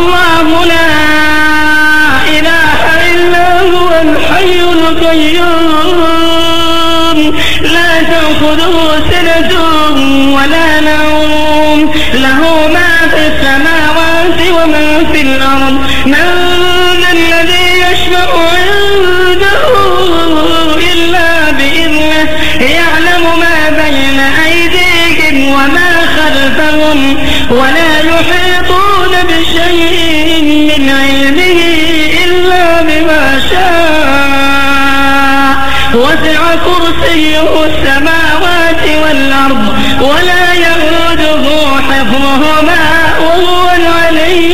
الله لا إله إلا هو الحي القيوم. لا تأخذه سنة ولا نوم. له ما في السماوات وما في الأرض. من الذي يشفع عنده إلا بإذنه. يعلم ما بين أيديهم وما خلفهم. ولا يحيطون بما شاء. وسع كرسيه السماوات والأرض ولا يهوده حفظهما وهو العلي